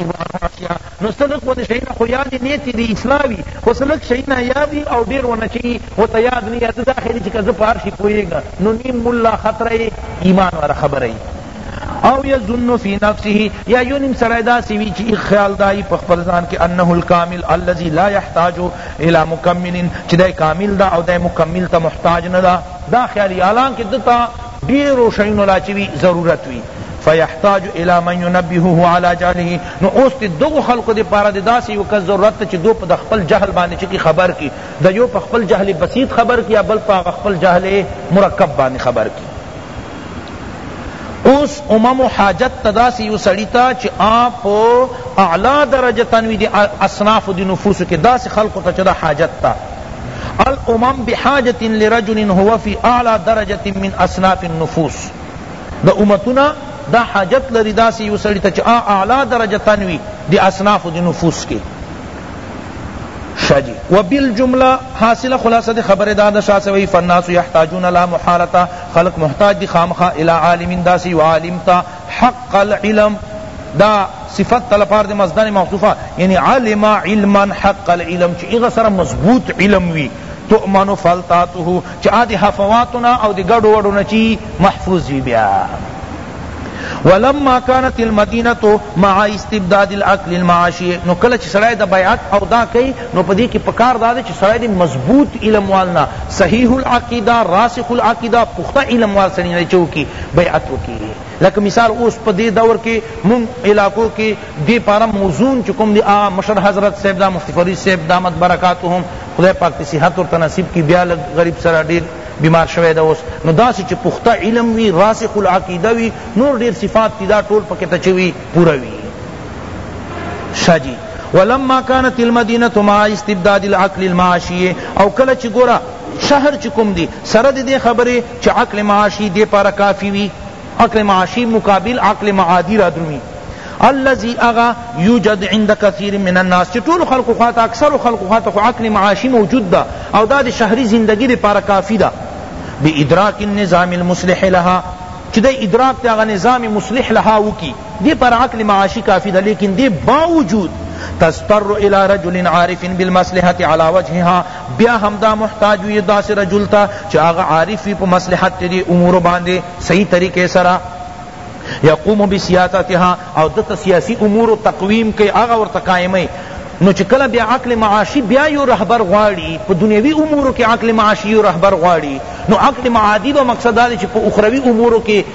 کی وار وار شیا نو څه لږ ونی شینا خو یادی نیت یی دی اصلاح وی خو څه لږ شینا یاد وی او ډیر ونه چی خو ته یاد نی یاد دا خیری چی که زه په هر شی پوهیږم نو نیم ملا خطره یی ایمان واره خبره یی او یظن فی نفسه یا یو نیم سړی داسی وی چی خیال دای په خپل ځان کی انه الکامل الذی لا یحتاج الی مکمل چی دای کامل دا او دای مکمل ته محتاج ندا دا خیال حالانکه دتا ډیرو شیونو لا چی وی ضرورت وی فیحتاج الی من ينبهه علی جهله نو اوس تی دغو خلقو دی پاره دی داسی یو کس ضرورت ته چی دو په خپل جهل باندې چکی خبر کی د یو په خپل جهل بسیط خبر کی یا بل په هغه خپل جهل مرکب باندې خبر کی اوس امم حاجت تداسی یو سړی تا چی آپ پو اعلی درجه تنوی دی اصناف دی نفوس کی داسی خلقو ته چدا حاجت تا الامم بحاجة لرجل هو فی اعلی درجة من اصناف النفوس دا امتونه دا حاجت لری داسی یو سړی ته چه هغه اعلی درجة تن وی دی اصنافو دی نفوس کی شاہ جی و بالجملہ حاصل خلاصہ دی خبر دادا شاہ سے وی فالناس یحتاجون لا محالتا خلق محتاج دی خامخا الی عالم داسی و عالم تا حق العلم دا صفت تا لپار دی مصدر محذوفا یعنی علم علما حق العلم چی اغا سر مضبوط علم وی تؤمن فلتاته چی آ دی حفواتنا او دی گڑو وڑونا چی محفوظ وی بیا ولما كانت المدينه مع استبداد العقل المعاشي نو کله چې سړی د بیعت او دا کوي نو پدې کې پکار دا چې سړی د مضبوط علم والنا صحیح العقیده راسخ العقیده پخته علم وال سړی نه چوکي بیعت وکي لکه مثال اوس په دې دور کې مونږ علاقو کې دې پاره موزون چې کوم دی هغه مشر حضرت صاحب دا مفتی فرید صاحب دامت برکاتهم خدای پاک دې صحت ورته نصیب کړي بیا لږ غریب سره ډېر بیمار شوی دا اوس نو داسې چې پخته علم وي راسخ العقیده وي نور ډېر صفات دي دا ټول پکې ته چې وي پوره وي شاه جی ولما كانت المدينه مع استبداد العقل المعاشيه او کله چې ګوره شهر چکم دی سره دی خبری چه عقل معاشی دې پاره کافی وی، عقل معاشی مقابل عقل معادی رادرومی، الذی هغه یوجد عند کثیر من الناس چه ټولو خلقو خوا ته اکثرو خلقو خوا ته خو عقل معاشی موجود ده او دا د شهری زندګی دې پاره کافی ده، بادراک النظام المصلح لها چه دی ادراک د هغه نظام مصلح لها وکی. دې پر عقل معاشی کافی ده لیکن دې باوجود تضطر الی رجل عارف بالمصلحة علی وجهها بیا هم دا محتاج وی داسې رجل ته چې هغه عارف وی په مصلحت د دې امورو باندې صحیح طریقې سره یقوم بسیاستها او ده ته سیاسی امورو تقویم کئ هغه ورته قائمئ نو چې کله بیا عقل معاشی بیا یو رهبر غواړي په دنیوي امورو کې عقل معاشی یو رهبر غواړي نو عقل معادی به مقصد دا دی چې په اخروي امورو کې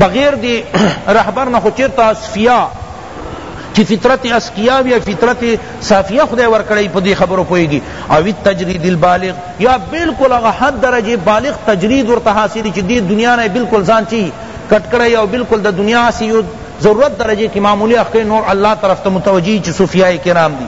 بغیر دی رهبر نه خو چرته اصفیا چی فطرت اسقیا وی فطرت صافیه خدای ورکړی په دې خبرو پوهیږي او تجرید البالغ یا بالکل هغه حد درجه بالغ تجرید ورته حاصل چې دې دنیا نه بالکل ځان چی کټ کړی او بالکل د دنیا سی ضرورت درجه کی معمولی اخکې نور الله طرف ته متوجی چې صوفیاء کرام دي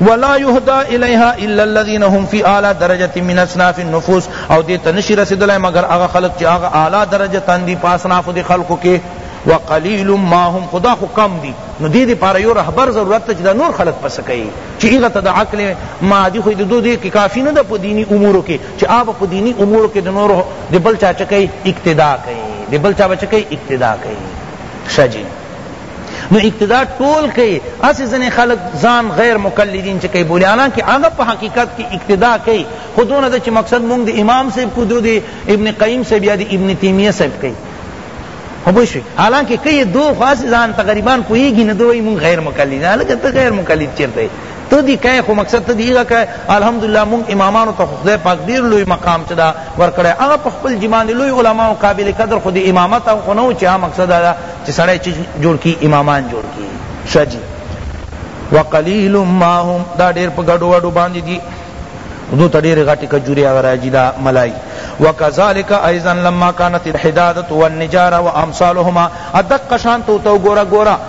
ولا يهدى اليها الا الذين هم في اعلى درجه من اصناف النفوس او دې تنشي رسیدلای مگر هغه خلق چې هغه اعلی درجه تندي پاسناف دي خلقو کې وقلیل ما هم خدا خو کم دی نو دی دی پاره یو رهبر ضرورت ته چې دا نور خلق پس کوي چې هغه ته د عقل مادي خو د دو دی کې کافی نه ده په دینی امورو کې چې آب په دینی امورو کې د نور د بل چا چکه اقتدا کوي د بل چا بچکه اقتدا کوي شجی نو ابتدا ټول کئی اسی زنی خلق زان غیر مقلدین چکے بولی آنا کہ آغا پا حقیقت کی اقتدا کئی خودون دا چی مقصد مونگ دی امام صاحب کو دو دی ابن قیم صاحب یا دی ابن تیمیہ صاحب کئی حبوشوی حالانکہ کئی دو خاص زان تقریبان پوئی گی ندوئی مونگ غیر مقلدین حالانکہ تا غیر مقلد چرتے ته دی کای خو مقصد ته دیغه کای الحمدلله مون امامانو ته خدای پاک ډیر لوی مقام چدا ورکړی هغه په خپل جبان لوی علماء او قابل قدر خود امامت او نو چا مقصد دا چې سړی چې جوړ کی امامان جوړ کی شجی وقلیل ما هم دا ډیر په ګډو وډو باندې دی دو ته ډیر غټی کجوری هغه راځي دا ملای وکذالک ایضا لما كانت الحداده والنجاره وامثالهما ادق شان تو تو گورا گورا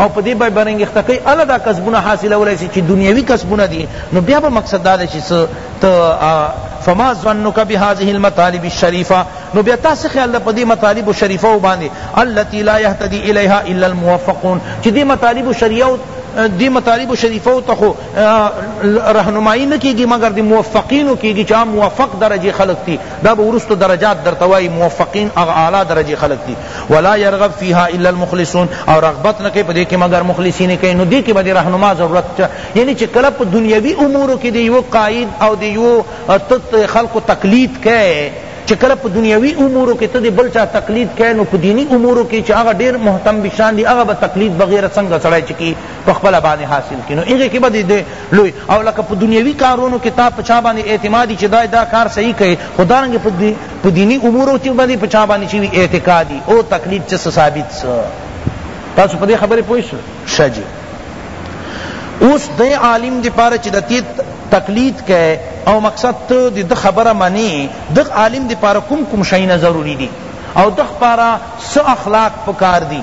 او په دې به برنګښته کوي اله دا کسبونه حاصلولای شي چې دنیوي کسبونه دي نو بیا به مقصد دا دی چې څه ته فما ظنک بهذه المطالب الشریفه نو بیا تاسو خیال په دې مطالب شریفه باندې التي لا يهتدي اليها الا الموفقون چې دې مطالب شریعه دی مطالب شریفه ته خو راهنمایي نه کیږي مګر دی موفقینو کیږي چې موفق درجه خلق دي دا به ورستو درجات درتوای موفقین اغه اعلی درجه خلق دي ولا يرغب فيها الا المخلصون او رغبت نکي پدې کې مگر مخلصین کوي نو دې کې به رهنما ضرورت چا یعنی چې کله په دنیوي امور کې دی یو قائد او دی یو خلق تقلید کوي چې کله په دنیوي امور کې ته بل چا تقلید کوي نو په دینی امور کې چې هغه ډیر محتم بشان دی هغه به تقلید بغیر څنګه سړی چکی په خپل باندې حاصل کینو هغه کې به دې لوی او لکه په دنیوي کارونو کې تا په چا باندې اعتمادي چې دا دا کار صحیح کوي خدانګ په په دینی امورو چی باندی په چا باندی چوی اعتقادی او تقلید چه څه ثابت سو تاسو په دی خبری پوه شوی ښه جی اوس دی عالم دی پاره چی د تیت تقلید که او مقصد ته دی د خبره منی د عالم دی پاره کوم کوم شینا ضروری دی او د خبره څه اخلاق پکار دی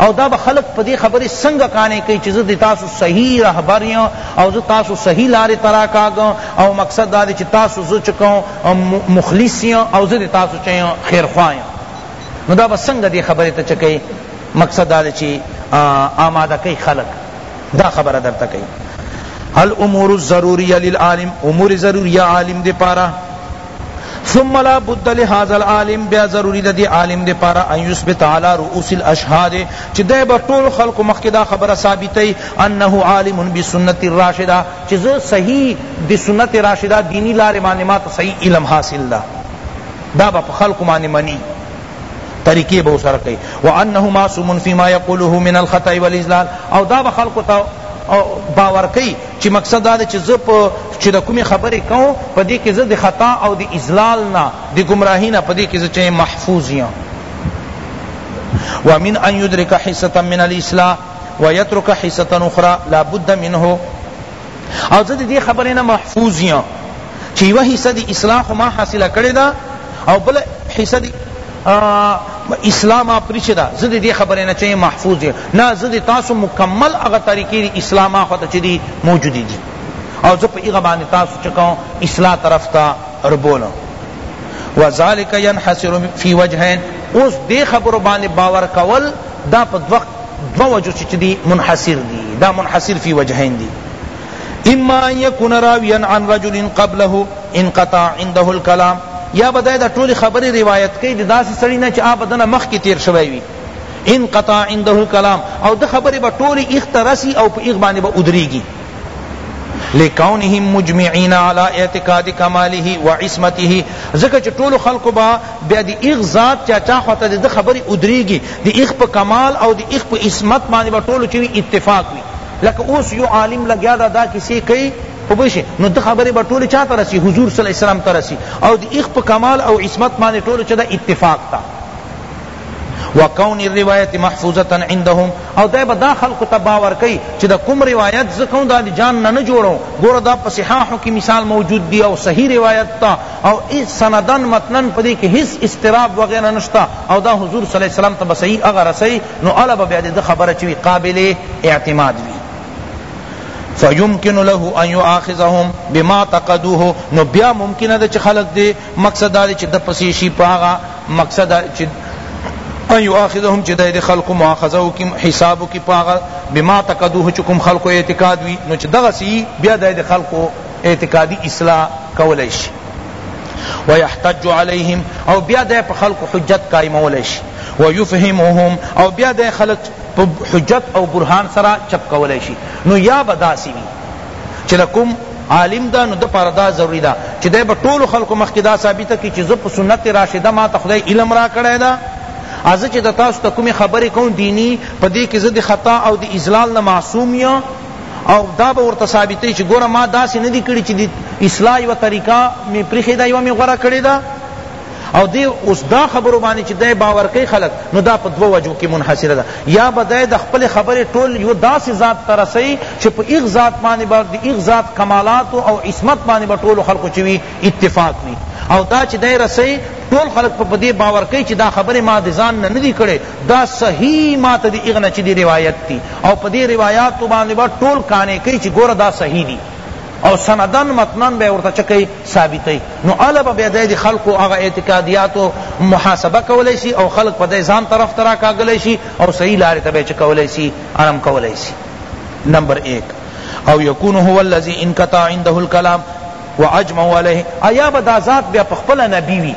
او دا به خلق په دې خبرې څنګه قانع کوي چې زه د تاسو صحیح رهبر یم او زه تاسو صحیح لارې ته راکاږم او مقصد دا دی چې تاسو زه چې کوم مخلص یم او زه د تاسو چې یم خیرخواه یم نو دا به څنګه دې خبرې ته چې کوي مقصد دا دی چې آماده کوي خلق دا خبره درته کوي الامور الضروریه للعالم امور ضروریه عالم دې پاره ثم لا بد لهذا العالم بیا ضروری ده دی عالم دی پارا ان یثبت علی رؤوس الاشهاد چی ده با طول خلق مخ دا خبر ثابتی انه عالم بسنت الراشدہ چی زه صحیح دی سنت راشدہ دینی لار معنی ما تو صحیح علم حاصل دا دا با خلق معنی منی طریقے بہو سر کئی وانه معصوم فيما يقوله من الخطا والاذلال او دا با خلق تا باور کئی چی مقصد دا دی چی زه په چی دا کومی خبری کوم په دی کی زه دی خطا او دی اضلال نه دی گمراهی نه په دی کی زه چه محفوظ یم ومن ان یدرک حصتا من الاسلام ویترک حصتا اخرى لا بد منه او زه دی خبری نه محفوظ یم چی یو حصہ دی اصلاح ما حاصله کړی دا او بل حصہ دی اسلام ما پریچه دا زه دی خبره نه چه محفوظ دی نه زه دی تاسو مکمل هغه طریقې دی اسلام ما خو ته چه دی موجود دی او زه په هغه باندې تاسو چه کوم اصلاح طرف ته ربولم وذالک ينحصر فی وجهین اوس دی خبرو باندې باور کول دا په دوه دو وجو چه دی منحصر دی دا منحصر فی وجهین دی اما ان یکون راویا عن رجل قبله انقطع عنده الکلام یا به دا ټولی خبری روایت کئی دی داسی سړی نه چی آب دنه مخکی تیر شوی وی انقطع عنده الکلام او ده خبری به ټولی ایغ ته رسی او په ایغ باندی به ادریگی لکونهم مجمعین علی اعتقاد کماله و عصمته ځکه چې ټول خلق با بیا دی ایغ ذات چا چا خواته دی خبری ادریگی دی ایغ په کمال او دی ایغ په عصمت باندې ټول چوی اتفاق وی لکه اوس یو عالم لګیا دا دا کسی کوي وبشه نو د خبره به ټول چاته رسی حضور صلی الله علیه وسلم ته رسی او د اخ په کمال او عصمت باندې ټول چا اتفاق تا وکون الروایت محفوظه عندهم او دا به دا خلق ته باور کوي چې دا کوم روایت زکو دا جان نه نه جوړو ګور دا په صحاحو کې مثال موجود دی او صحیح روایت تا او اس سندن متنن پدې کې هیڅ استراب وغیرہ نشتا او دا حضور صلی الله علیه وسلم ته صحیح اگر صحیح نو اله به بیا د ده خبره چه وي قابل اعتماد وي فیمکن له ان یؤاخذهم بما تقدوه نو بیا ممکن ده چې خلق دې مقصد دار چې د پسې شي پاغه مقصد چې ان یؤاخذهم چې د خلق مؤاخذه وکي حساب وکي پاغه بما تقدوه چې کوم خلق اعتقاد وي نو چې دغه سی بیا د خلق اعتقادي اصلاح کولای شي ويحتج عليهم او بیا د په خلق حجت قائمول شي ويفهمهم او بیا د خلق په حجت او برهان سره چپ کول شي نو یا بداسی وی چې لکم عالم دا نو د پاره دا ضروری دا چې د په ټولو خلق مخ کې دا ثابته کی چې زه په سنت راشده ما ته خدای علم را کړی دا از چې د تاسو ته کومې خبرې کوم دینی په دې کې زه د خطا او د اضلال نه معصوم یم او دا به ورته ثابتوي چې ګوره ما داسې نه دي کړي چې د اصلاح یوه طریقه مې پرېښې ده یوه مې غوره کړې ده او دی اوس دا خبرو باندې چې دی باور کوي خلق نو دا په دوه وجو کې منحصره ده یا به دی د خپل خبرې ټول یو داسې ذات ته رسوي چې په ایغ ذات باندې به د ایغ ذات کمالات او عصمت باندې به ټولو خلقو چې وي اتفاق وي او دا چی دی رسۍ ټول خلق په دې باور کئ چی دا خبری ما د ځان نه ندی کړی دا صحیح ما ته دی اغنه چی دی روایت دی او په دې روایاتو باندی به ټول قانع کئ چی ګوره دا صحیح دی او سندن متنن به ورته چه کئی ثابتی نو الا به بیدای دی خلق اغا اعتقادیاتو محاسبه کولی شی او خلق پا دی زان طرف ترا کاگلی شی او صحیح لاری تبه چه کولی شی ارم کولی شی نمبر ایک او یکون هو الذی انقطع عنده الکلام واجمعوا علیه ایا به دا ذات بیا پخپله نبی وی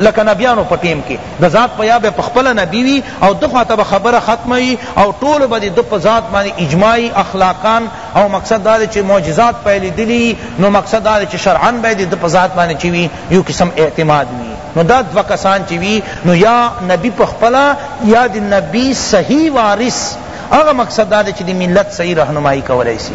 لکه نبیانو په ټیم کی د ذات په یا به پخپله نبی وی او ده خوا ته به خبره ختمه وی او ټولو به د ده په ذات باندې اجماع وی اخلاقا او مقصد دا دی چی معجزات په لیدلی وی نو مقصد دا دی چی شرعا به د ده په ذات باندې چی وی یو قسم اعتماد وی نو دا دوه کسان چی وی نو یا نبی پخپله یا د نبی صحیح وارث هغه مقصد دا دی چی د ملت صحیح رهنمایی کولای سی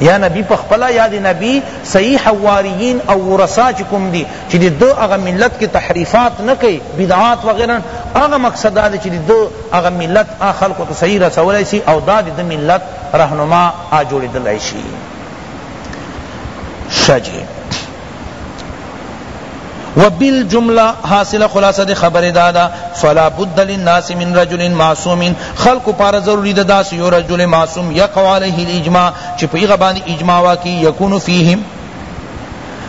یا نبی پخپلا یا دی نبی صحیح حواریین او ورثا چی کوم دی چی دی دو اغا ملت کی تحریفات نکی بدعات وغیرہ اغا مقصد دا دی چی دی دو اغا ملت آ خلقو تا صحیح رسولی سی او دا دی دو ملت رہنما آ جوڑیدلی شی شجی و بالجمله حاصل خلاصه دی خبر دادا فلا بد للناس من رجل معصوم خلق پار ضروری دا داس یو رجل معصوم یقو علیه الاجماع چی پیغه باندې اجماع واقعی یکون فیهم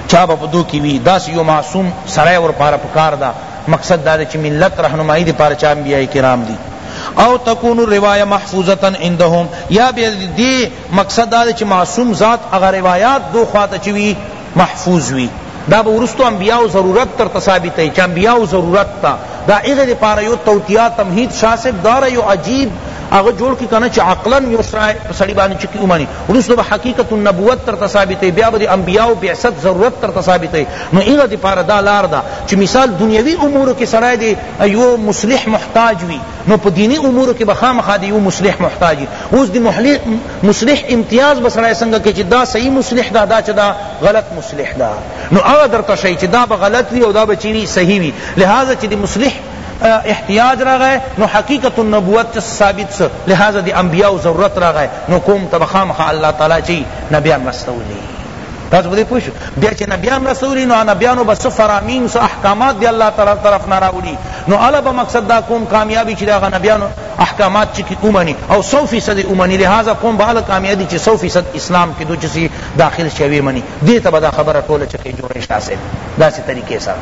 چا په دو کی وی داس یو معصوم سړی ور پار پکار دا مقصد دا چې ملت رهنمایي دی پار چا انبیاء کرام دی او تکون روایه محفوظتا عندهم یا بیا دی مقصد دا دی چی معصوم ذات هغه روایات دو خواته چی وی محفوظ وی دا به ورستو انبیاء ضرورت در ته ثابتوی چی انبیاء ضرورت تا دا هغه دی پاره یو توطیه تمهید شاہ صاحب داره یو عجیب هغه جوړ کی کنه چی عقلا یو سړی په سړی باندی چکی ومنی ورستو به حقیقت النبوت در ته ثابتوی بیا به دی انبیاء بعثت ضرورت در ته ثابتوی نو هغه دی پاره دا لار ده چی مثال دنیوی امورو کی سړی دی یو مصلح محتاج وی نو په دینی امورو کی به خامخا د یو مصلح محتاج یی اوس د مصلح امتیاز به سړی څنګه کړی چی دا صحیح مصلح ده دا چه دا غلط مصلح ده نو هغه درته ښیی چی دا به غلط وی او دا به چی وی صحیح وی لہذا چی د مصلح احتیاج راغی نو حقیقت النبوت چه ثابت سو لہذا د انبیاء ضرورت راغی نو قوم ته به خامخا الله تعالی چی نبیان راستولی تاسو په دې پوه شو بیا چې نبیان رسولي نو نبیانو به څه فرامین څه احکامات دی الله تعالی طرف نه راوړي نو هله به مقصد دا قوم کامیابي چې د هغه نبیانو احکامات چې کی ومني او سو فیصد یې ومني لهذا قوم به هله کامیابي چې سو فیصد اسلام کې دو چې داخل شي ویې مني دې ته به دا خبره ټوله چکې جوړه شي تاسو داسې طریقې سره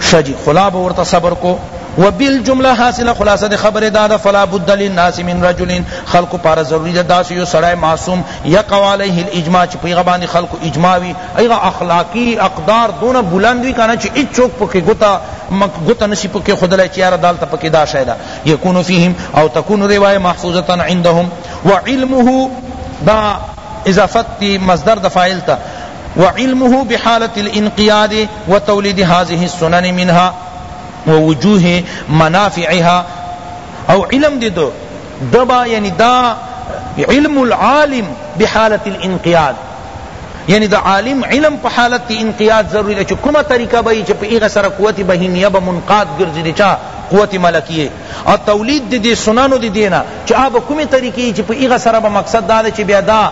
ښه جي خلا به ورته صبر کو و بالجمله حاصله خلاصه خبر دادا فلا بد للناس من رجل خلق پار ضروری داس یو سړی معصوم یقع علیه الاجماع چی په هغه باندې خلقو اجماع وی هغه اخلاقی اقدار دونه بلند وی کنه چی هیڅوک پکی ګوته ګوته نشی پکی ښودلای چی یاره دالته پکی دا شی ده یکون فیهم او تکون روایه محفوظه عندهم وعلمه دا اضافت دی مصدر د فاعل ته وعلمه بحالة الانقیاد وتولید هذه السنن منها ووجوه منافعها او علم دی دو دبا یعنی دا علم العالم بحالت الانقیاد یعنی د عالم علم په حالت کی انقیاد ضروری ده چې کومه طریقه به چې په ایغه سره قوت بهیمیه به منقاد ګرځي دی چا قوت ملکیه او تولید دی دی سنانو دی دینا چې آب کومه طریقې چې په ایغه سره به مقصد دا ده چې بیا دا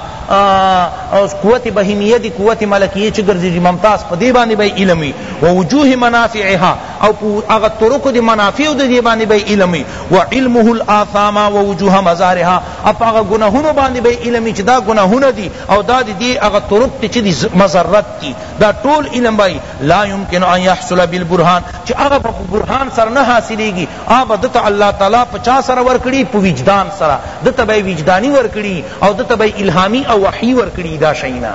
قوت بهیمیه دی قوت ملکیه چې ګرځي ممتاز په دی باندې به علمي او وجوه منافعها او په هغه طرقو دی منافعو ده دی باندې به علم وی وعلمه الاثام ووجوه مزارها او په هغه ګناهونو باندې به علم وی چی دا ګناهونه دی او دا دی دی هغه طرق تی چی دی مضرت دی دا ټول علم به لا يمکن ان يحصل بالبرهان چی هغه په برهان سره نه حاصلیږي هغه به دته الله تعالی په چا سره ورکړي په وجدان سره دته به وجدانی ورکړي او دته به الهامی او وحی ورکړي دا شینا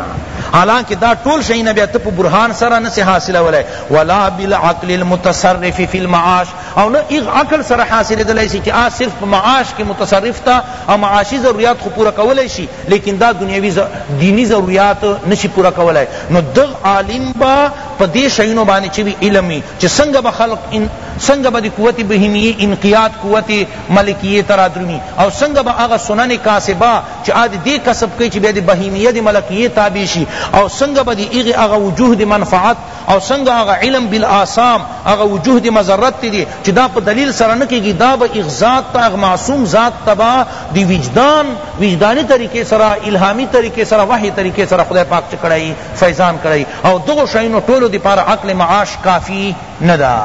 حالانکه دا ټول شینا بیا ته په برهان سره نه حاصلولای ولا بالعقل المتصرف فی المعاش او نه ایغ عقل سره حاصلیدلای شي چې آ صرف په معاش کې متصرف تا او معاشي ضرورت خو پوره کولای شي لیکن دا دنیوي دینی ضرورت نشي پوره کولای نو دغ عالم با په دې شینو باندې چې وی علمي چې څنګه به خلق ان څنګه به د قوت بهیمیه انقیاد قوت ملکیه ترادرمی او څنګه به هغه سنن کاسبه چې عاد دې کسب کوي چې به د بهیمیه د ملکیه تابع شي او څنګه به د هغه وجوه د منفعت او څنګه هغه علم بالاثام هغه وجوه دی مضرت تی دی چی دا په دلیل سره نه کیږی دا به اغ ذات ته اغ معصوم ذات ته به دی وجدان وجدانی طریقی سره الهامی طریقی سره وحی طریقی سره خدای پاک چه کړی فیضان کړی او دغه شینو ټولو دی پار عقل معاش کافی ندا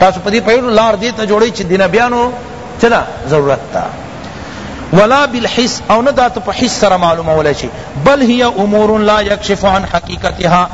تاسو پدی پیرو لار دیتا جوڑی چی دی نبیانو چلا ضرورت تا ولا بالحس او نه دا ته په حس سره معلومه ولا شي بل هي امور لا يكشف عن حقيقتها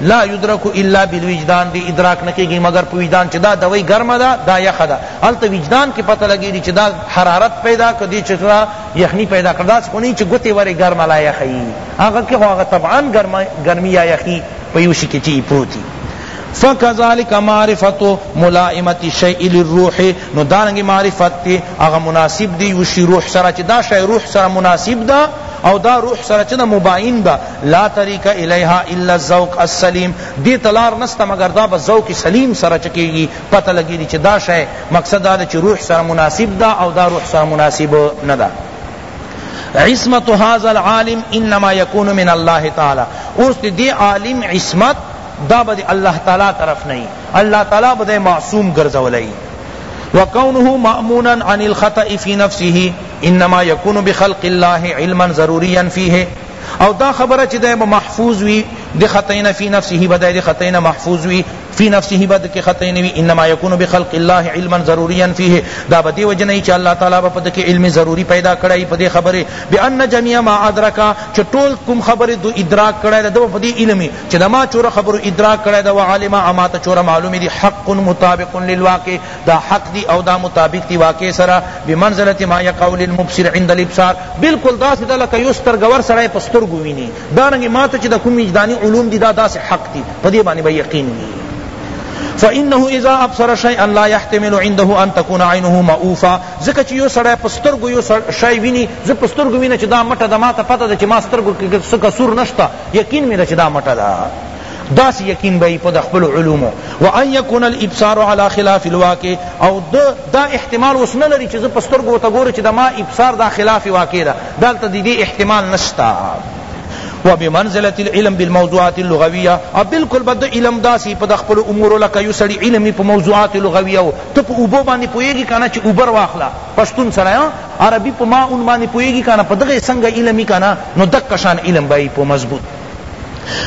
لا یدرک الا بالوجدان دی ادراک نه کیږي مگر په وجدان چې دا دوی ګرمه ده دا یخه ده هلته وجدان کې پته لګېږي چې دا حرارت پیدا کړ دې چې دا یخني پیدا کړ داسې خو نه چې ګوتې ورې ګرمه لا یخه یي هغه کې خو هغه طبعا ګرمي یا یخي په یو شي کې چې پروت وي فکذالک معرفت ملائمت شیء للروح نو دارنګ معرفت تی هغه مناسب دی یو شی روح سره چې دا شی روح سره مناسب ده او دا روح سره چې مباین ده لا طریق الیها الا الذوق السلیم دی ته لار نسته مګر دا په ذوق سلیم سره چه کیږي پته لګیږي چې دا شی مقصد دا چې روح سره مناسب ده او دا روح سره مناسب نه ده عصمت هذا العالم انما يكون من الله تعالی اوس دی عالم عصمت دا به الله تعالی طرف نه الله تعالی به معصوم ګرځولای وكونه مأمونا عن الخطأ في نفسه انما يكون بخلق الله علما ضروريا فيه او دا خبره چی دی به محفوظ وی دی خطئ نه فی نفسه به دی خطئ نه محفوظ وی فی نفسه به دکی خطئ نه وی انما یکون بخلق الله علما ضروریا فیه دا به دی وجه نه چی الله تعالی به پدکی علم ضروری پیدا کړی پدی خبره بان جميع ما ادرک چی ټول کوم خبر دو ادراک کړی دا به پدی علم چی دا ما چور خبر ادراک کړی دا وعلم اما ته چور معلوم دی حق مطابق للواقع دا حق دی او دا مطابق دی واقع سره بمنزلت ما یقع للمبصر عند الابصار بالکل داسې ده لکه یو سترګور سړی په سترګو ویني دارنګې ما ته چې د کوم وجداني علوم دي دا داسې حق دي په دې باندې به یقین وي فإنه إذا أبصر شيئا لا يحتمل عنده أن تكون عينه مؤوفا ځکه چې یو سړی په سترګو یو شی ویني زه په سترګو وینم چې دا مټه ده ما ته پته ده چې ما سترګو کې څه قصور نشته یقین مې ده چې دا مټه ده داسی یقین بئی پا دخپل علومو وان یکون الابصار علی خلاف الواقع او دا احتمال اوس نلری چی زه په سترګو ته ګورم چی دما ابصار دا خلاف واقع ده دالته ددی احتمال نشتا و بمنزلة العلم بالموضوعات اللغویه او بالکل بد علم داسی په خپل امور لکه یو سړی علم په موضوعات لغویه او ته په اوبو باندې پویږي کنه چې اوبر واخلا پښتون سره عربی په ما اون باندې پویږي کنه په دغه څنګه علمي کنه نو دک شان علم بای په مضبوط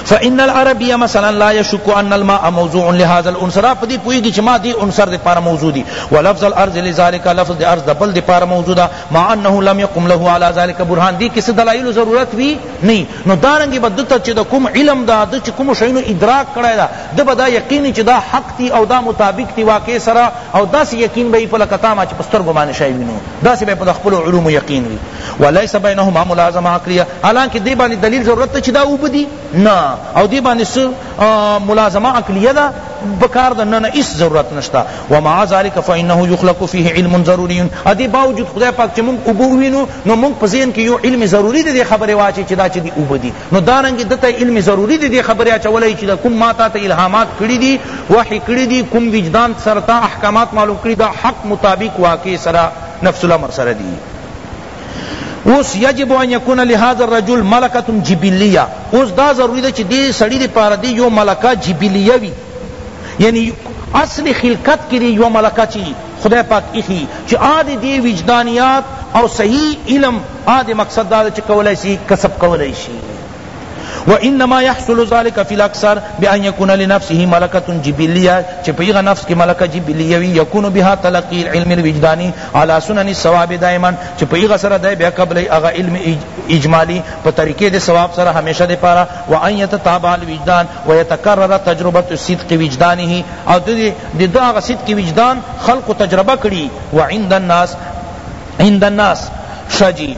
فان العربی مثلا لا یشک ان الماء موضوع لهذا العنصر په دې پوهیږي چې ما دې عنصر د پاره موضوع دي ولفظ الارض لذلك لفظ د ارض د بل د پاره موضوع ده مع انه لم يقم له على ذلك برهان دي کس دلائل ضرورت وی نه نو دارنګ بدته چې د کوم علم دا د چې کوم شینو ادراک کړای دا د بدا یقین چې دا حق تی او دا مطابق تی واقع سره او داس یقین به په لکتا ما چې پستر ګمان شای وینو داس به په خپل علوم یقین وی وليس بينهما ملازمه عقليه حالانکه دې باندې دلیل ضرورت ته چې دا اوبه دي نه او دې باندې څه ملازمه عقلیه ده بکار ده نه نه هیڅ ضرورت نشته ومع ذلك فانه يخلق فيه علم ضروري ادې باوجود خدای پاک چې موږ اوبه وینو نو موږ په ذهن کې یو علم ضروري دی خبره واچي چې دا چې دي اوبه دي نو دا رنګ دته علم ضروري دی خبره اچولای چې دا کوم ماته ته الهامات کړی دي وحی کړی دي کوم وجدان سره تا احکامات معلوم کړی دا حق مطابق واقع سره نفس الامر سره دی اوس یجب ان یکون لهذا الرجل ملکه جبلیه اوس دا ضروری ده چې دې سړی دې پاره دی یو ملکه جبلیه وی یعنی اصل خلقت کې یو ملکه چی خدای پاک ایخی چی آد دی وجدانیات او صحیح علم آد مقصد دا چی کولای سی کسب کولای شی وانما يحصل ذلك في الاكثر بان يكون لنفسه ملکه جبلیه چه پیغه نفس کی ملکه جبلیه وی یکون بها تلقی العلم الوجدانی على سنن الثواب دائما چه پیغه سره دای بیا قبل اغه علم اجمالی په طریقې د ثواب سره همیشه د پاره وان يتتابع الوجدان ويتكرر تجربه الصدق وجدانه او د دغه صدق وجدان خلق تجربه کړي وعند الناس عند الناس شجی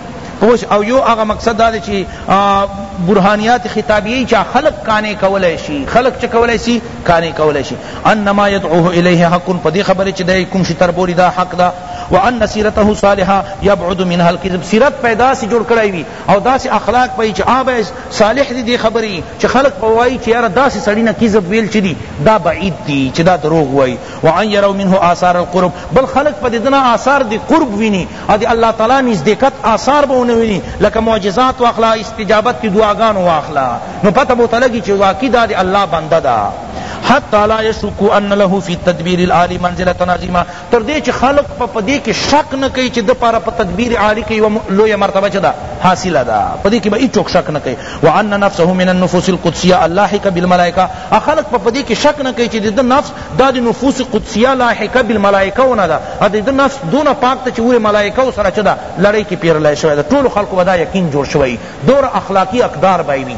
پوش او یو هغه مقصد دا دی چی برهانیات خطابیه چا خلق قانع کولای شی خلق چ کولای سی قانع کولای شی انما يدعوه الیه حق پدی خبر چ دی کوم شی تر بولی دا حق دا وان سیرته صالحه یبعد منها الكذب سیرت پیدا سی جوړ کړای وی او دا سی اخلاق پای چ آب صالح دی دی خبری چ خلق پوای چ یار دا سی سړی نه کذب ویل چ دی دا بعید دی چ دا دروغ وای وان يروا منه آثار القرب بل خلق پدی دنا آثار دی قرب وینی او د الله تعالی نزدېکت آثار به ونه ویني لکه معجزات واخله استجابت د دعاګانو واخله نو پته به ورته لګي چې واقعي دا د الله بنده ده حتی لا یشک ان له فی التدبیر العالی منزلة عظیمه تر دې چې خلق په پدې کې شک نه کوي چې د پاره په تدبیر عالی کې یو لوی مرتبه چدا حاصله ده پدې کې به هیڅوک شک نه کوي وان نفسه من النفوس القدسیه اللاحق بالملائکه خلق په پدې کې شک نه کوي چې د نفس دا د نفوس قدسیه لاحقه بالملائکه نه ده او د ده نفس دونه پاک ده چې وې ملائکه سره چه ده لړۍ کې پیرلی شوی ده ټولو خلقو به دا یقین جوړ شوی وي دور اخلاقی اقدار به یې وي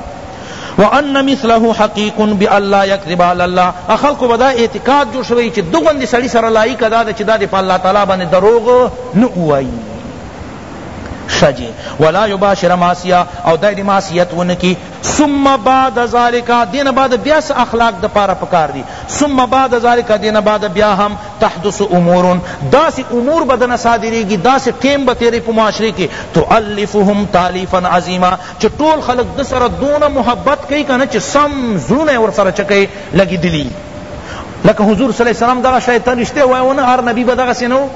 وان مثله حقیق بان لا یکذب علی الله خلقو به دا اعتقاد جوړ شوی چې دغوندې سړي سره لایق دا ده چې دا دې په الله تعالی باندې دروغ نه ووایي شجی ولا یباشر معصیه او دای دی معصیت ونکی ثم بعد ذلک دې نه بعد بیا څه اخلاق د پاره پکار دي ثم بعد ذلک دې نه بعد بیا هم تحدث امور داسې امور به دنه صادریږي داسې ټیم به تیری په معاشرې کې تؤلفهم تالیفا عظیما چې ټول خلق د سره دونه محبت کوي کنه چې سم زړونه ور سره چکه لګیدلی لکه حضور صلی الله علیه وسلم دغه شیطان رشته وای ونه هر نبی به دغه سينو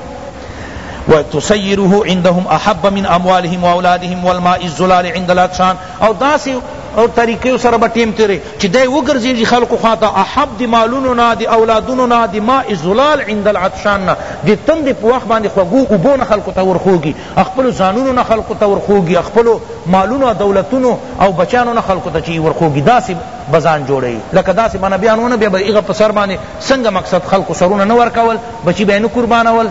وتسيره عندهم احب من اموالهم واولادهم والماء الزلال عند الاطشان او داسی او طریقیو سره به ټیم تیری چی دی وګرځیږی خلقو خواته احب دی مالونو نه دی اولادونو نه دی ماء زلال عند العطشان نه دی تندی په وخت باندی خوږو اوبو نه خلقو ته ورخوږی خپلو ځانونو نه خلقو ته ورخوږی خپلو مالونو او دولتونو او بچیانو نه خلقو ته چی ورخوږی داسی به ځان جوړی لکه داسی به نبیان و نه بیا به هغه په سر باندی څنګه مقصد خلقو سرونه نه ورکول بچی به یې نه قربانول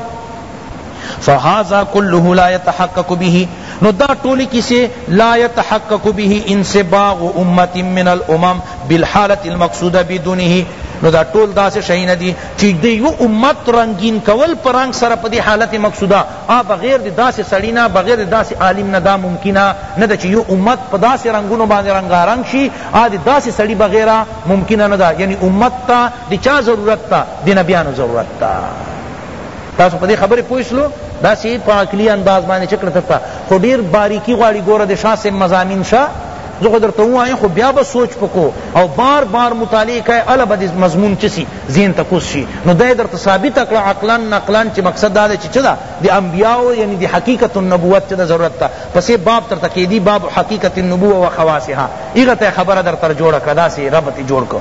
فهذا كله لا يتحقق به نو دا ټولی کسی لا يتحقق به انصباغ امت من الامم بالحالت المقصوده بدونه نو دا ټول دا سے شئی ندی چی دی یو امت رنگین کول پر رنگ سره پدی حالت مقصودا آ بغیر دی دا سے سڑی نا بغیر دی دا سے عالم نا دا ممکن ندا چی یو امت پدا سے رنگونو باندې رنگا رنگ شی آ دی دا سے سڑی بغیر ممکن ندا یعنی امت تا دی چا ضرورت تا دی نبیانو ضرورت تا تاسو په دې خبرې پوه شلو داسې په عقلي انداز باندې چې کړه تکړه خو ډېر باریکي غواړي ګوره د شاه صاحب مضامین شه زه خو درته ووایم خو بیا به سوچ پکو او بار بار مطالعه کوي اله به د مضمون چه سي ذهن ته کوز شي نو دا یې درته ثابته کړه عقلا نقلا چې مقصد دا دی چې چه ده د انبیاو یعنی د حقیقت النبوت چه ده ضرورت ته پسې باب درته کېدي باب حقیقت النبوه و خواصها هغه ته خبره درته جوړه کړه داسې ربط یې جوړ کړو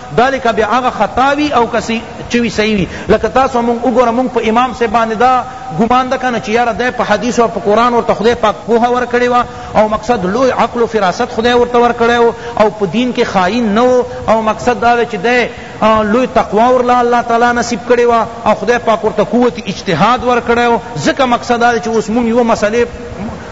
دا لکه بیا هغه خطا وی او که چه وی صحیح وی لکه تاسو مونږ وګوره مونږ په امام صاحب باندې دا ګمان ده کنه چه یاره دی په حدیث او په قرآن ورته خدای پاک پوهه ورکړې وه او مقصد لوی عقل و فراست خدای ورته ورکړی و او په دین کې خائن نه و او مقصد دا ده چه دی لوی تقوا ورله الله تعالی نصیب کړې وه او خدای پاک ورته قوت اجتهاد ورکړی و ځکه مقصد دا ده چه اوس مونږ یوه مسئله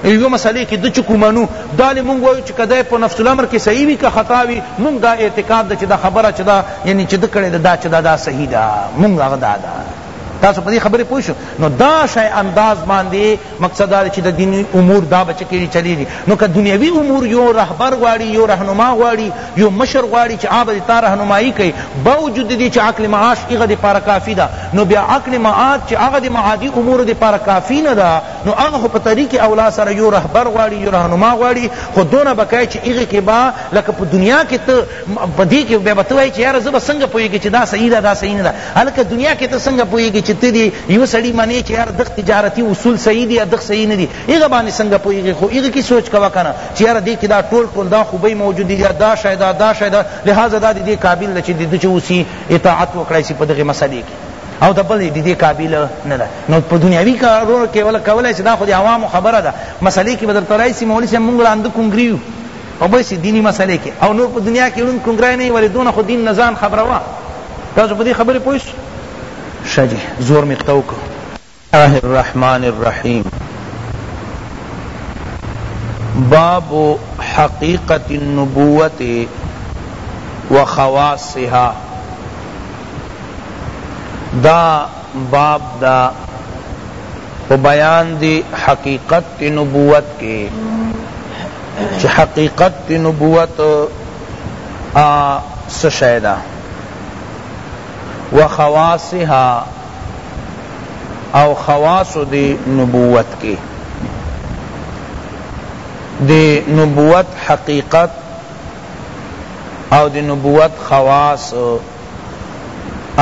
یوه مسئله کی دچ کو منو دا له مونږ وایو چی کدا په نفس الامر کی صحیح وی که خطا وی مونږ دا اعتقاد ده چی دا خبره چی دا یعنی چی د کړی ده دا چی دا دا صحیح ده مونږ هغه دا ده تاسو په دې خبره پوه شو نو دا شای انداز باندې مقصد دا چې د دینی امور دا بچ کې چلیږي نو که دنیوي امور یو رهبر غواړي یو رهنما غواړي یو مشر غواړي چې آب دې تا رهنمایي کوي باوجود دې چې عقل معاش هغه دې پاره کافی ده نو بیا عقل معاد چې هغه دې معادی امور دې پاره کافی نه ده نو هغه خو په طریق اولی سره یو رهبر غواړي یو رهنما غواړي خو دونه به کوي چې هغه کې به لکه په دنیا کې ته په دې کې بیا به ته وایي چې یاره زه به څنګه پوهېږي چې دا صحیح ده دا صحیح نه ده هلکه دنیا کې ته څنګه پوهېږي چې ته دې یو سړي منې چې یاره دغه تجارتي اصول صحیح دي یا دغه صحیح نه دي هغه باندې څنګه پوهېږي خو هغه کې سوچ کوه که نه چې یاره دې کې دا ټول ټول دا خوبۍ موجود دي دا شی دا دا شی دا لهذا دا دې قابل ده چې د ده چې اوسي اطاعت وکړای شي په دغې مسئلې کې او ته بل دې دې قابل نه ده نو په دنیاوی کارو کې ولا کولای چې دا خو د عوامو خبره ده مسلې کې بدر تلای سي مولوی سي مونږ لاند کنګریو او به سي دینی مسلې کې او نور په دنیا کې لون کنګرای نه ولې دون خو دین نزان خبره وا تاسو په دې خبره پوښ شجی زور مختوک الله الرحمن الرحیم باب حقیقت النبوت و خواصها دا باب دا په بیان دی حقیقت نبوت کې چې حقیقت نبوت ا سشیدا وخواصها او خواص د نبوت کې د نبوت حقیقت او د نبوت خواص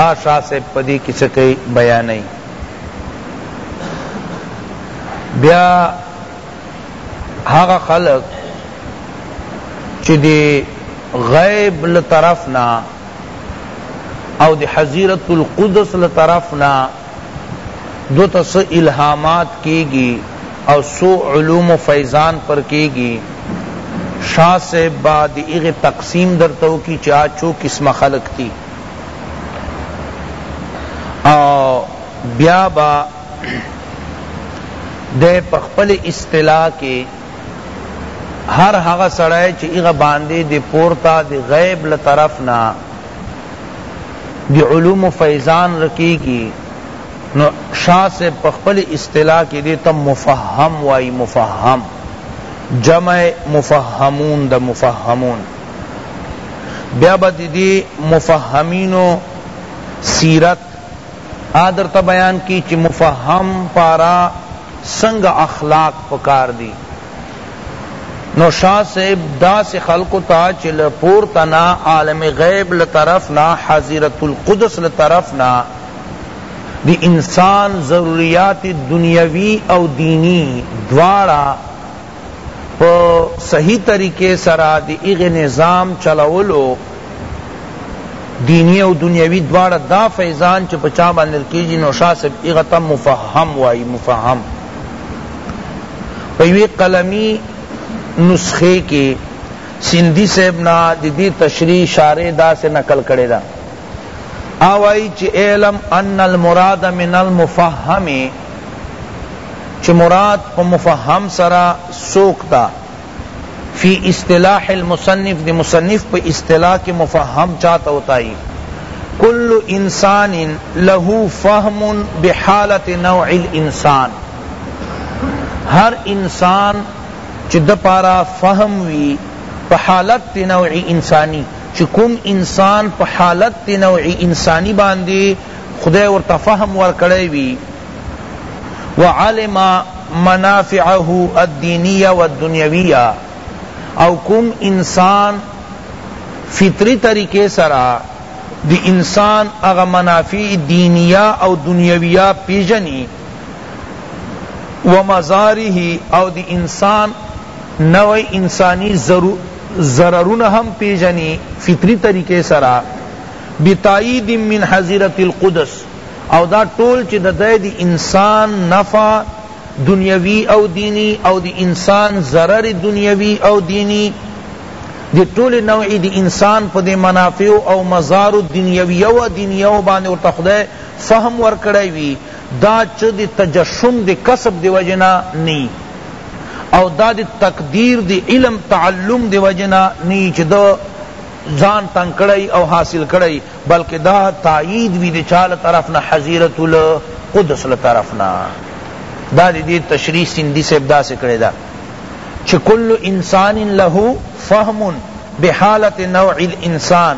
آشا سے پدی کی سکی بیانی بیا هغه خلق چې دی غیب لطرفنا او د حضیرت القدس له طرف نه دو ته څه الهامات کیږي او څو علوم و فیضان پر کیږي شاه صاحب به د هغه تقسیم درته وکړي چې هغه څو قسمه خلق دي او بیا به دی په خپل اصطلاح کې هر هغه سړی چې هغه باندې د پورته د غیب له طرف نه د علوم فیضان رکیږي نو شاه سے په خپل اصطلاح کې دې ته مفهم وای مفهم جمع مفهمون د مفهمون بیا به دې مفهمینو سیرت آ درته بیان کی چی مفهم پارا څنګه اخلاق پکار دی نو شاه صیب داسی خلقو تا چی له پورته نه عالم غیب له طرف نه حضیرت القدس له طرف نه دی انسان ضروریات دنیوی او دینی دواړه په صحیح طریقې سره د هغه نظام چلولو دینی او دنیوی دواړه دا فیضان چه په چا باندې کیږي نو شاه صاحب هغه ته مفهم وایي مفهم په یوې قلمي نسخې کې سندی صاحب نا دی دی تشریح شارع دا سے نقل کرده اوای چی اعلم ان المراد من المفهم چی مراد په مفهم سرا سوک تا فی اصطلاح المصنف دی مصنف په اصطلاح کی مفهم چاہتا ہوتای کل انسان له فهم بحالت نوع الانسان ہر انسان چی دپارا فهم وی په حالت نوع انسانی چه کوم انسان په حالت دی نوع انسانی باندی خدای ورته فهم ورکړی وی وعلم منافعه الدینیه والدنیویه او کوم انسان فطری طریقے سرا دی انسان اغا منافع دینیه او دنیویه پیژنی ومضاره او د انسان نوع انسانی ضررونه هم پیژنی فطری طریقی سره بتایید من حظیرة القدس او دا ټول چی د دی د انسان نفع دنیوی او دینی او د انسان ضرر دنیوی او دینی دی ټول نوع دی انسان پا دی منافع او مزار دنیویو و دینیو باندې ورته خدای فهم ورکړی وی دا چه د تجشم د کسب د وجه نه نه یی او دا د تقدیر د علم تعلم د وجه نه نه یی چه ده ځان تنګ کړی او حاصل کړی بلکه دا تایید وی د چا له طرف نه حظیرة القدس له طرف نه دا دی دی تشریح سندی صاحب دا سکڑی دا چه کل انسان له فهم بحالت نوع الانسان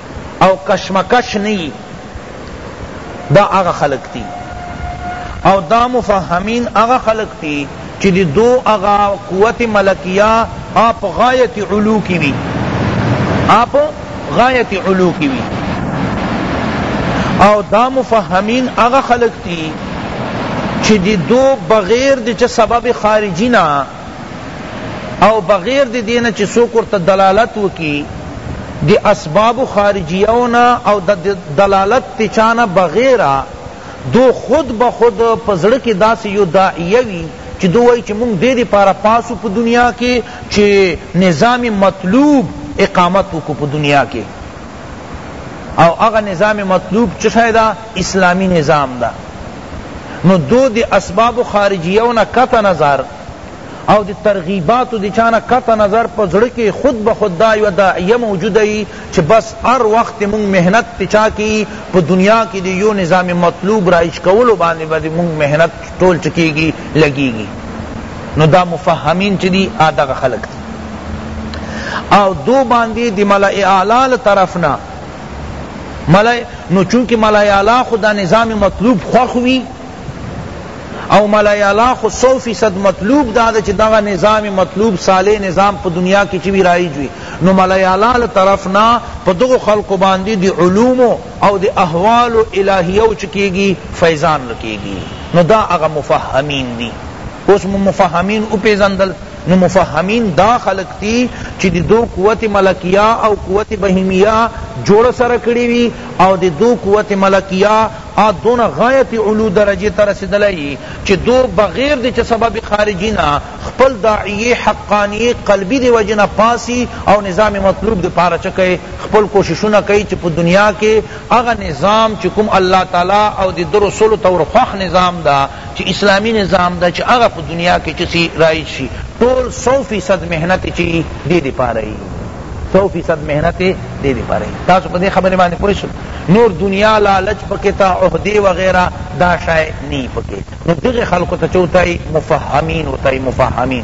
او کشمکش نه یی دا هغه خلق دی او دا مفهمین هغه خلق دی چی دی دو هغه قوت ملکیه آپ غایت علو کی وی آپ غایت علو کی وی او دا مفهمین هغه خلق دی چی دی دو بغیر دی چه سبب خارجی نه او بغیر دی دینه چی سوک ورته دلالت وکی دی اسباب خارجیونا او دلالت تی چانا بغیر دو خود بخود پزړه کی داسی یو داعیه وی چی دو وای چی مونږ دې دې پارا پاسو په دنیا کې چی نظام مطلوب اقامت کو په دنیا کې او هغه نظام مطلوب چه شای دا اسلامی نظام ده نو دو دی اسباب خارجیو نه قطع نظر او دی ترغیباتو دی چا نه قطع نظر په زړه کې خود به خود دا یو داعیه موجوده وي چې بس هر وخت مونږ محنت په چا کی په دنیا کې دی یو نظام مطلوب رایج کولو باندې به دی مونږ محنت ټول چکیږي لګیږي نو دا مفهمین چې دی آدغه خلق دی او دو باندې دی ملائ اعلی طرفنا ملای نو چونکه ملای اعلی خو دا نظام مطلوب خوخ وی او ملای اعلی خو سو فیصد مطلوب دا چې دغه نظام مطلوب صالح نظام په دنیا کې چې وی رایج وی نو ملای اعلی له طرف نه په دغه خلق باندې دی علوم او دی احوال الهیه او چکیږي فیضان لکیږي نو دا هغه مفهمین دي اوس مفهمین او پیزندل نو مفهمین دا خلق دی چی دی دو قوت ملکیه او قوت بهیمیه جوړ سره کړی وی او دی دو قوت ملکیه آ دون غایت علو درجه ته رسیدلی چی دو بغیر دی چه سبب خارجی نه خپل داعیه حقانیه قلبی دی وجه نه پاسی او نظام مطلوب دی پاره چه کئ خپل کوششونه کئ چی په دنیا کی هغه نظام چی کوم الله تعالی او دی ده رسولو ته ورخوښ نظام ده چی اسلامی نظام ده چی هغه په دنیا کی چه سی رایج شی ټول سو فیصد محنت چی یی دی دی پاره یی سو فیصد محنت یی دی دی پاره یی تاسو په دی خبری باندی پوه شوی نور دنیا لالچ پکی تا عهدی وغیره دا شای نی پکی نو دغی خلقو ته چه وتایی مفهمین وتایی مفهمین